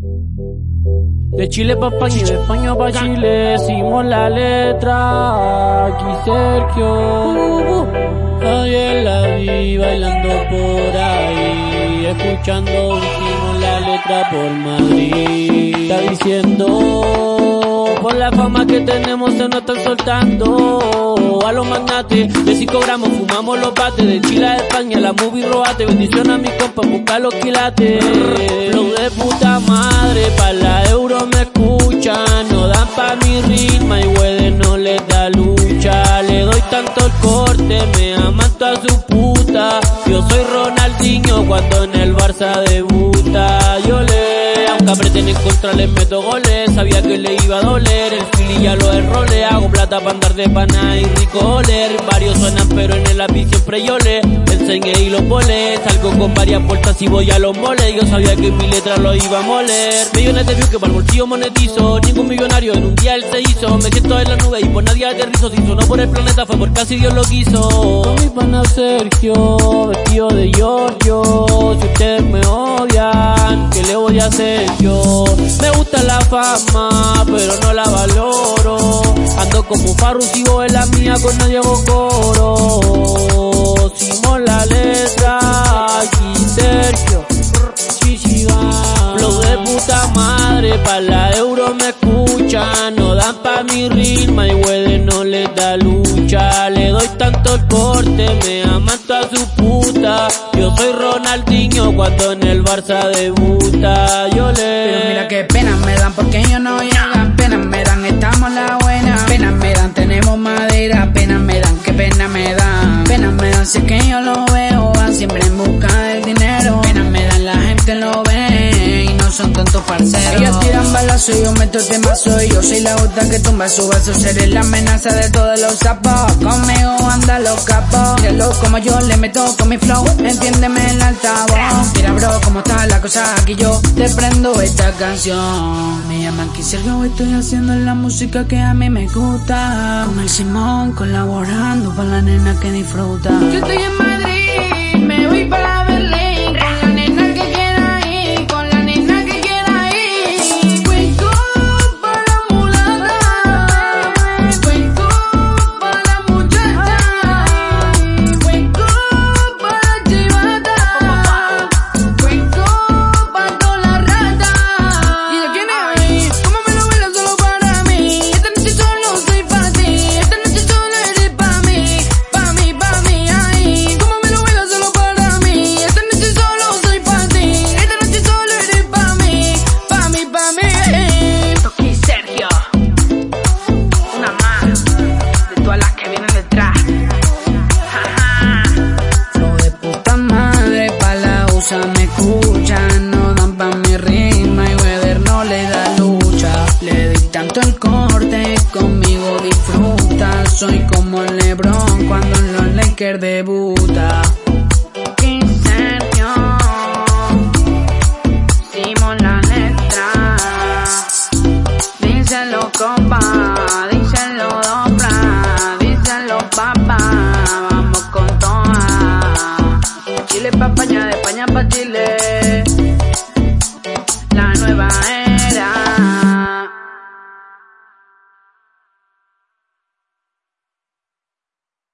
De Chile pa' España y de España pa' Chile, decimos la letra, aquí Sergio. Ayer la vi bailando por ahí, escuchando hicimos la letra por Madrid. Está diciendo, por la fama que tenemos se nos están soltando. A los magnates de 5 gramos fumamos los bates, de Chile a España la movie robate. Bendición a mi compa, busca los quilates. Tanto el corte, me aman toda su puta. Yo soy Ronaldinho cuando en el Barça debuta. Yo le, aunque apreten en contra, les meto goles. Sabía que le iba a doler, el fili ya lo enrolé. Hago plata para andar de pana y rico oler. Varios suenan, pero en el lápiz siempre yo le enseñé y los volé. Salgo con varias puertas y voy a los moles. Yo sabía que mi letra lo iba a moler. Millones de views que para el bolsillo monetizo. Ningún millonario en un día él se hizo. Me siento en la nube y por nadie aterrizo. Si sonó por el planeta fue porque así Dios lo quiso. Con mi pana Sergio, vestido de Giorgio. Si ustedes me odian, ¿qué le Me gusta la fama, pero no la valoro. Ando como Farru, sigo en la mía con nadie hago coro. Simón la letra, aquí Sergio. Flow de puta madre, pa' la euro me escuchan. No dan pa' mi ritmo tanto el corte, me aman toda su puta. Yo soy Ronaldinho cuando en el Barça debuta. Yo le. Pero mira qué penas me dan porque ellos no llegan, penas me dan, estamos la buena, penas me dan, tenemos madera, penas me dan, qué pena me dan, penas me dan, si es que yo lo veo, van siempre en busca del dinero, penas me dan, la gente lo ve y no son tontos parceros. Y yo meto temazo y yo soy la gota que tumba su vaso, seré la amenaza de todos los sapos, conmigo anda los capos, míralo como yo le meto con mi flow, entiéndeme el altavoz, mira bro cómo está la cosa aquí yo te prendo esta canción. Me llaman Sergio, estoy haciendo la música que a mí me gusta. Con el Simón colaborando para la nena que disfruta. Yo estoy en Madrid, canto el corte, conmigo disfruta. Soy como el Lebron cuando en los Lakers debuta. Inserción, hicimos la letra. Díselo compa, díselo dobla, díselo papa. Vamos con toa. Chile pa' España, de España pa' Chile. La nueva es.